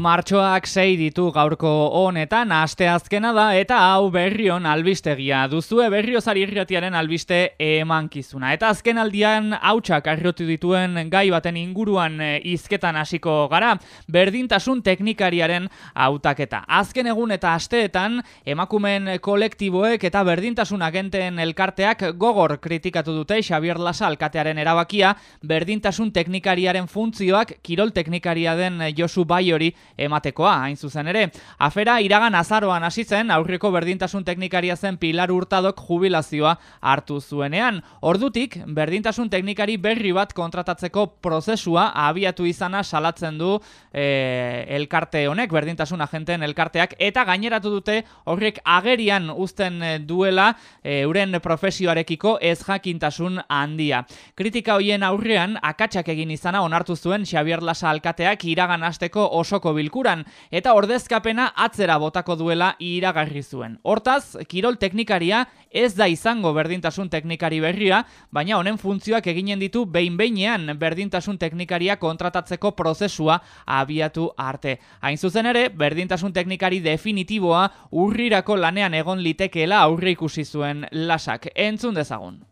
Martxoak sei ditu gaurko honetan, aste azkena da, eta hau berrion albistegia duzue berriozari irratiaren albiste emankizuna. Eta azken aldian hautsak arrotu dituen gai baten inguruan e, izketan hasiko gara, berdintasun teknikariaren hautaketa. Azken egun eta asteetan, emakumen kolektiboek eta berdintasun agenteen elkarteak gogor kritikatu dute Xavier Lasa alkatearen erabakia, berdintasun teknikariaren funtzioak kirol teknikaria den Josu Bai hori ematekoa, hain zuzen ere. Afera iragan azaroan hasi zen aurreko berdintasun teknikaria zen Pilar Hurtadok jubilazioa hartu zuenean. Ordutik, berdintasun teknikari berri bat kontratatzeko prozesua abiatu izana salatzen du e, elkarte honek, berdintasun agenteen elkarteak, eta gaineratu dute horrek agerian uzten duela e, euren profesioarekiko ez jakintasun handia. Kritika hoien aurrean, akatsak egin izana onartu zuen Xavier Lasa alkateak iragan asteko osoko bilkuran eta ordezkapena atzera botako duela iragarri zuen. Hortaz, kirol teknikaria ez da izango berdintasun teknikari berria, baina honen funtzioak eginen ditu behin behinean berdintasun teknikaria kontratatzeko prozesua abiatu arte. Hain zuzen ere, berdintasun teknikari definitiboa urrirako lanean egon litekeela aurre ikusi zuen lasak. Entzun dezagun.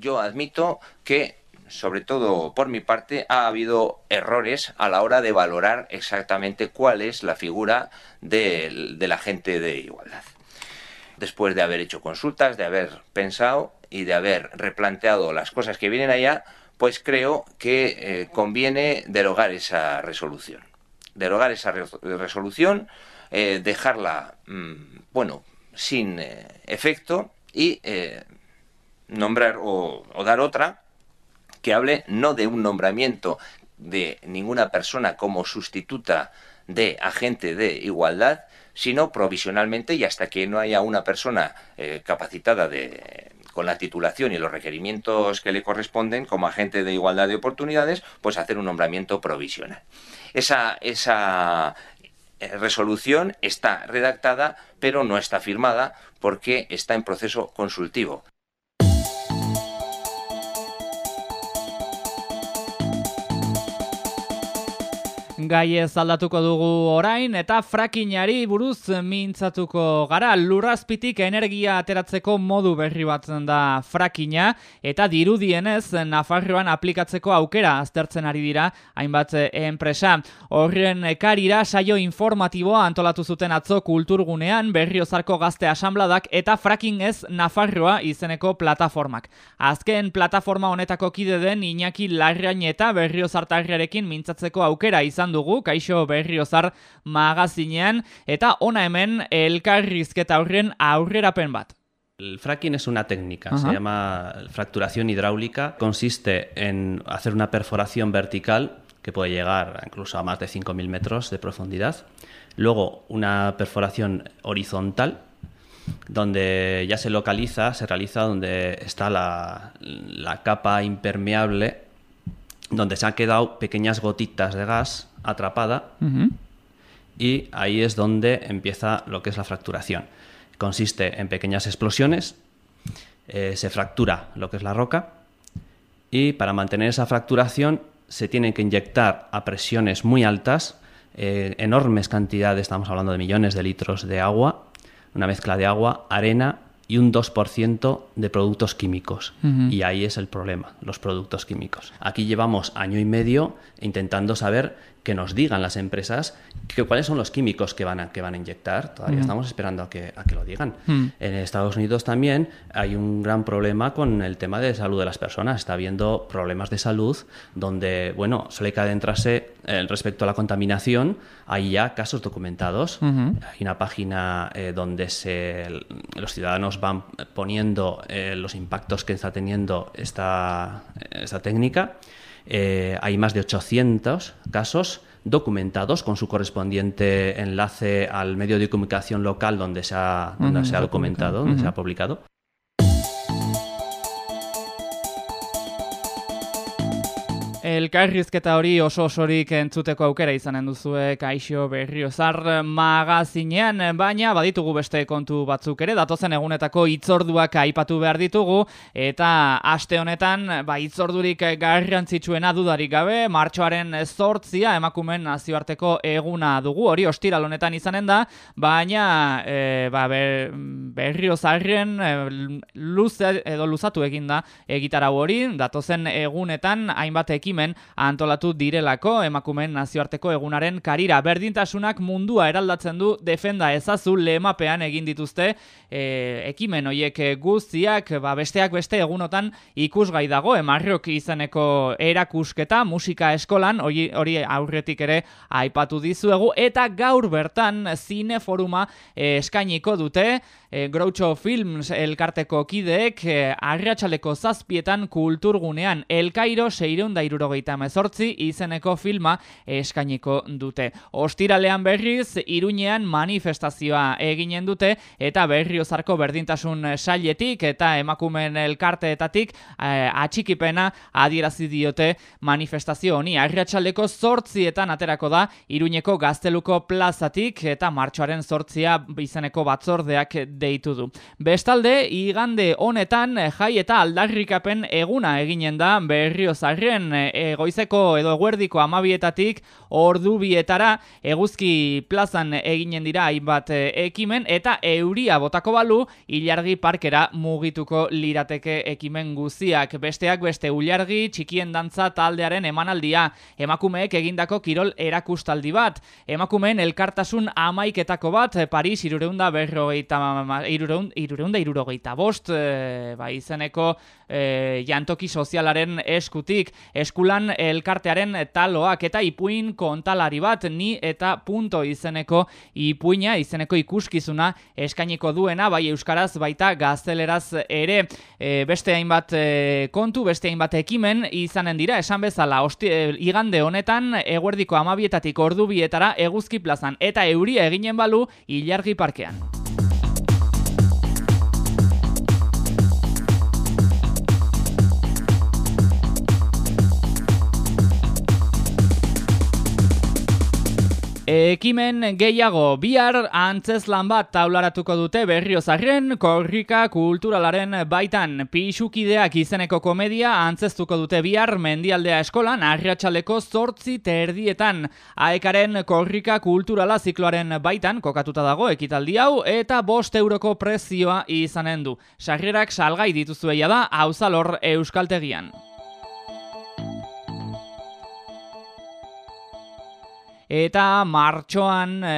Yo admito que sobre todo por mi parte, ha habido errores a la hora de valorar exactamente cuál es la figura de, la gente de igualdad. Después de haber hecho consultas, de haber pensado y de haber replanteado las cosas que vienen allá, pues creo que eh, conviene derogar esa resolución. Derogar esa resolución, eh, dejarla, mm, bueno, sin eh, efecto y nombrar o dar otra que hable no de un nombramiento de ninguna persona como sustituta de agente de igualdad, sino provisionalmente y hasta que no haya una persona eh, capacitada de, con la titulación y los requerimientos que le corresponden como agente de igualdad de oportunidades, pues hacer un nombramiento provisional. Esa, esa eh, resolución está redactada, pero no está firmada porque está en proceso consultivo. Gai ez aldatuko dugu orain eta frakinari buruz mintzatuko gara lurrazpitik energia ateratzeko modu berri bat da frakina eta dirudienez Nafarroan aplikatzeko aukera aztertzen ari dira hainbat enpresa. Horren karira saio informatiboa antolatu zuten atzo kulturgunean berriozarko gazte asambladak eta fraking ez Nafarroa izeneko plataformak. Azken plataforma honetako kide den Iñaki Larrain eta berriozartarriarekin mintzatzeko aukera izan dugu, kaixo berriozar magazinean, eta ona hemen elkarrizketa aurren aurrerapen bat. El fracking es una técnica, se llama fracturación hidráulica. Consiste en hacer una perforación vertical que puede llegar incluso a más de 5.000 metros de profundidad. Luego una perforación horizontal donde ya se localiza, se realiza donde está la, la capa impermeable, donde se han quedado pequeñas gotitas de gas atrapada y ahí es donde empieza lo que es la fracturación. Consiste en pequeñas explosiones, eh, se fractura lo que es la roca y para mantener esa fracturación se tienen que inyectar a presiones muy altas, eh, enormes cantidades, estamos hablando de millones de litros de agua, una mezcla de agua, arena y un 2% de productos químicos. Y ahí es el problema, los productos químicos. Aquí llevamos año y medio intentando saber que nos digan las empresas que, cuáles son los químicos que van a, que van a inyectar. Todavía mm. estamos esperando a que, a que lo digan. Mm. En Estados Unidos también hay un gran problema con el tema de salud de las personas. Está habiendo problemas de salud donde, bueno, suele que adentrarse eh, respecto a la contaminación. Hay ya casos documentados. Hay una página eh, donde se, los ciudadanos van poniendo eh, los impactos que está teniendo esta, esta técnica. Eh, hay más de 800 casos documentados con su correspondiente enlace al medio de comunicación local donde se ha, se ha documentado, donde se ha publicado. Elkarrizketa hori oso osorik entzuteko aukera izanen duzue Kaixo Berriozar magazinean, baina baditugu beste kontu batzuk ere, datozen egunetako itzorduak aipatu behar ditugu, eta aste honetan, ba, itzordurik garrantzitsuena dudarik gabe, martxoaren zortzia emakumen nazioarteko eguna dugu, hori ostiral honetan izanen da, baina e, ba, ber, Berriozarren e, luze, edo luzatu eginda egitarau hori, datozen egunetan, hainbat ekimen antolatu direlako emakumeen nazioarteko egunaren karira. Berdintasunak mundua eraldatzen du defenda ezazu lehemapean egin dituzte e, ekimen hoiek guztiak ba, besteak beste egunotan ikusgai dago emarrok izeneko erakusketa musika eskolan hori, aurretik ere aipatu dizuegu eta gaur bertan zineforuma e, eskainiko dute e, Groucho Films elkarteko kideek e, arratsaleko zazpietan kulturgunean El Cairo seireunda irurogeita mezortzi izeneko filma eskainiko dute. Ostiralean berriz, iruñean manifestazioa eginen dute eta berriozarko berdintasun sailetik eta emakumen elkarteetatik e, atxikipena adierazi diote manifestazio honi. Arratsaleko zortzietan aterako da iruñeko gazteluko plazatik eta martxoaren zortzia izeneko batzordeak deitu du. Bestalde, igande honetan jai eta aldarrikapen eguna eginen da berrio zarren egoizeko edo eguerdiko amabietatik ordu bietara eguzki plazan eginen dira hainbat ekimen eta euria botako balu ilargi parkera mugituko lirateke ekimen guziak. Besteak beste ulargi txikien dantza taldearen emanaldia, emakumeek egindako kirol erakustaldi bat, emakumeen elkartasun amaiketako bat, Paris irureunda berrogeita irureunda irurogeita bost, e, ba, izeneko e, jantoki sozialaren eskutik, eskulan elkartearen taloak eta ipuin kontalari bat, ni eta punto izeneko ipuina, izeneko ikuskizuna eskainiko duena, bai euskaraz baita gazteleraz ere, e, beste hainbat kontu, beste hainbat ekimen izanen dira, esan bezala, osti, igande honetan, eguerdiko amabietatik ordu bietara eguzki plazan, eta euria eginen balu, ilargi parkean. Ekimen gehiago bihar antzeslan bat taularatuko dute berriozarren korrika kulturalaren baitan pixukideak izeneko komedia antzestuko dute bihar mendialdea eskolan arriatxaleko zortzi terdietan aekaren korrika kulturala zikloaren baitan kokatuta dago ekitaldi hau eta bost euroko prezioa izanen du. Sarrerak salgai dituzueia da hauzalor euskaltegian. Eta martxoan e,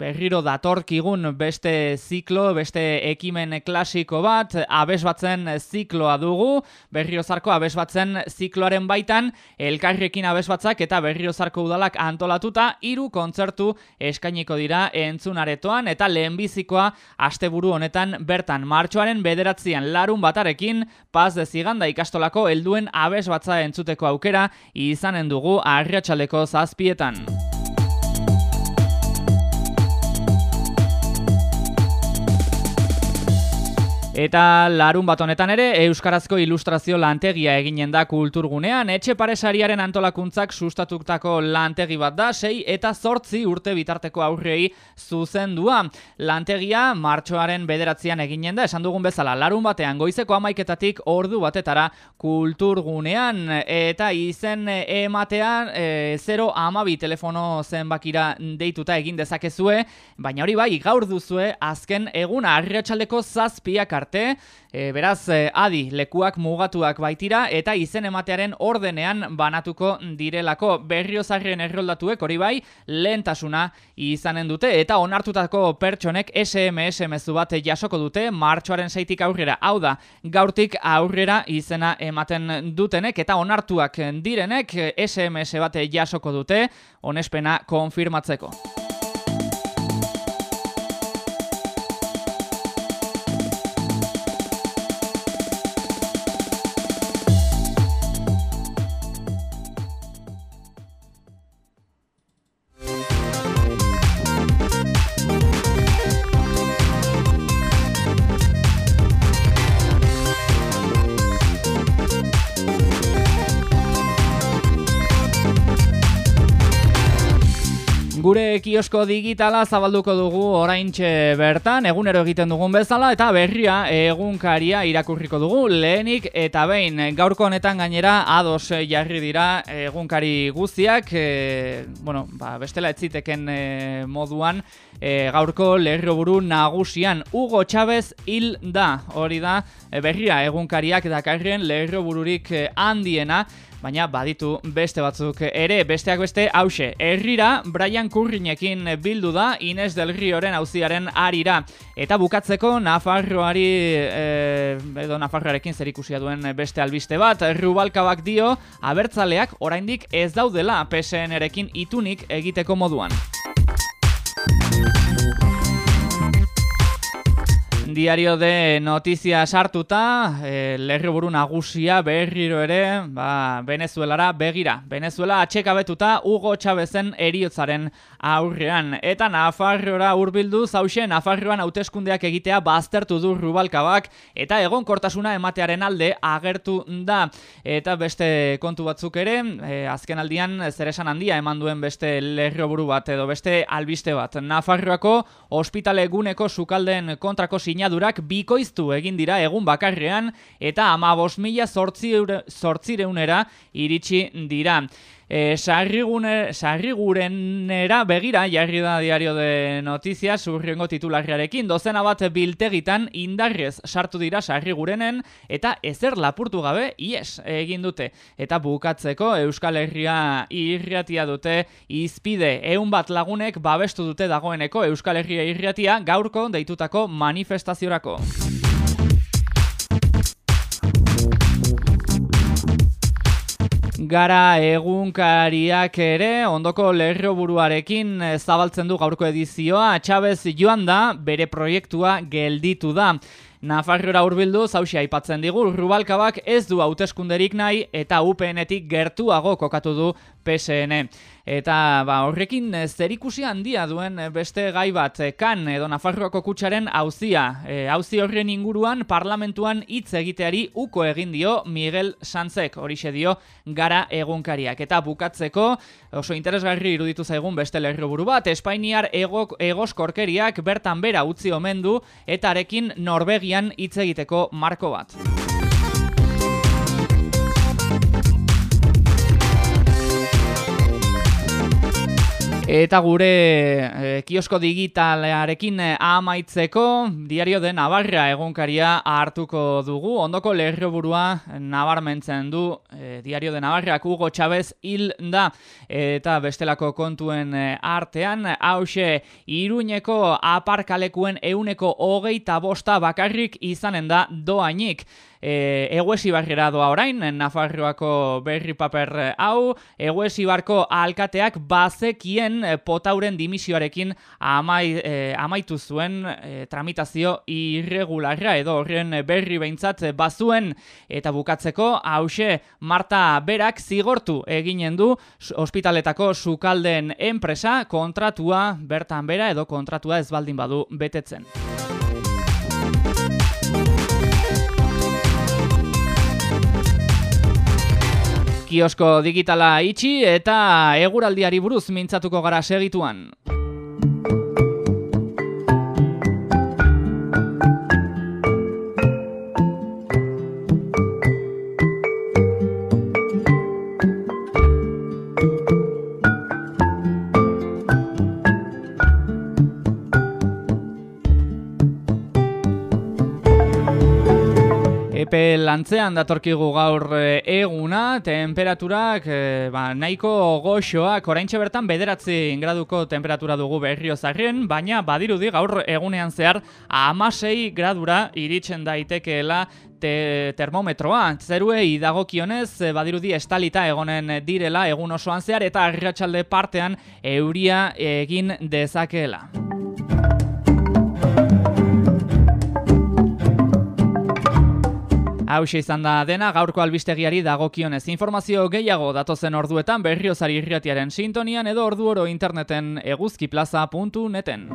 berriro datorkigun beste ziklo, beste ekimen klasiko bat, abes batzen zikloa dugu, berriozarko abes batzen zikloaren baitan, elkarrekin abes batzak eta berriozarko udalak antolatuta, hiru kontzertu eskainiko dira entzunaretoan, eta lehenbizikoa asteburu honetan bertan martxoaren bederatzean larun batarekin, paz deziganda ikastolako helduen abes batza entzuteko aukera, izanen dugu arriatxaleko zazpietan. Eta larun bat honetan ere, Euskarazko ilustrazio lantegia eginen da kulturgunean, etxe paresariaren antolakuntzak sustatuktako lantegi bat da, sei eta zortzi urte bitarteko aurrei zuzendua. Lantegia martxoaren bederatzean eginen da, esan dugun bezala, larun batean goizeko amaiketatik ordu batetara kulturgunean, eta izen ematean, e, 0 amabi telefono zenbakira deituta egin dezakezue, baina hori bai, gaur duzue, azken eguna, arriatxaldeko zazpiak arte, arte, e, beraz e, adi lekuak mugatuak baitira eta izen ematearen ordenean banatuko direlako. Berriozarren erroldatuek hori bai lehentasuna izanen dute eta onartutako pertsonek SMS mezu bat jasoko dute martxoaren saitik aurrera. Hau da gaurtik aurrera izena ematen dutenek eta onartuak direnek SMS bat jasoko dute onespena konfirmatzeko. Kiosko digitala zabalduko dugu oraintxe bertan, egunero egiten dugun bezala, eta berria egunkaria irakurriko dugu lehenik eta behin. Gaurko honetan gainera ados jarri dira egunkari guztiak, e, bueno, ba, bestela etziteken e, moduan e, gaurko lerroburu nagusian Hugo Chávez hil da, hori da berria egunkariak dakarren lerrobururik handiena, baina baditu beste batzuk ere, besteak beste hause. Herrira, Brian Kurrinekin bildu da Ines del Rioren auziaren arira. Eta bukatzeko Nafarroari, e, edo Nafarroarekin zer ikusia duen beste albiste bat, Rubalkabak dio, abertzaleak oraindik ez daudela PSN-erekin itunik egiteko moduan. Diario de notizia sartuta, e, lerriburu nagusia berriro ere, ba, Venezuelara begira. Venezuela atxekabetuta Hugo Chavezen eriotzaren aurrean. Eta Nafarroa urbildu zauxe Nafarroan hauteskundeak egitea baztertu du Rubalkabak eta egon kortasuna ematearen alde agertu da. Eta beste kontu batzuk ere, e, azken aldian zeresan handia eman duen beste lerroburu bat edo beste albiste bat. Nafarroako ospitale eguneko sukaldeen kontrako sin sinadurak bikoiztu egin dira egun bakarrean eta ama bos mila sortzireunera iritsi dira. E, sarrigurenera begira jarri da diario de notizia surriengo titularriarekin dozena bat biltegitan indarrez sartu dira sarrigurenen eta ezer lapurtu gabe ies egin dute. Eta bukatzeko Euskal Herria irriatia dute izpide. Eun bat lagunek babestu dute dagoeneko Euskal Herria irriatia gaurko deitutako manifestaziorako. Gara egunkariak ere ondoko lerro buruarekin zabaltzen du gaurko edizioa. Txabez joan da, bere proiektua gelditu da. Nafarroa urbildu, zausi aipatzen digu, Rubalkabak ez du hauteskunderik nahi eta UPN-etik gertuago kokatu du PSN. Eta ba, horrekin eh, zerikusi handia duen eh, beste gai bat, eh, kan edo Nafarroako kutsaren hauzia. E, hauzi horren inguruan parlamentuan hitz egiteari uko egin dio Miguel Sanzek, horixe dio gara egunkariak. Eta bukatzeko oso interesgarri iruditu zaigun beste lerroburu bat, Espainiar egok, egoskorkeriak bertan bera utzi omen du eta arekin Norvegian hitz egiteko marko bat. Eta gure e, kiosko digitalarekin eh, amaitzeko diario de Navarra egunkaria hartuko dugu. Ondoko lerroburua nabarmentzen du e, diario de Navarra Hugo Chávez hil da. Eta bestelako kontuen artean, hause iruñeko aparkalekuen euneko hogeita bosta bakarrik izanen da doainik e, eguesi barrera doa orain, Nafarroako berri paper hau, eguesi barko alkateak bazekien potauren dimisioarekin amai, e, amaitu zuen e, tramitazio irregularra edo horren berri behintzat bazuen eta bukatzeko hause Marta Berak zigortu eginen du ospitaletako sukalden enpresa kontratua bertan bera edo kontratua ez baldin badu betetzen. Kiosko digitala itxi eta eguraldiari buruz mintzatuko gara segituan. Epe lantzean datorkigu gaur eh, eguna, temperaturak e, ba, nahiko goxoak, oraintxe bertan bederatzi graduko temperatura dugu berrio zarrien, baina badirudi gaur egunean zehar amasei gradura iritsen daitekeela te, termometroa. Zeruei dagokionez eh, badirudi estalita egonen direla egun osoan zehar eta arratsalde partean euria egin dezakeela. Hau izan da dena gaurko albistegiari dagokionez informazio gehiago datozen orduetan berriozari irriatiaren sintonian edo orduoro interneten eguzkiplaza.neten.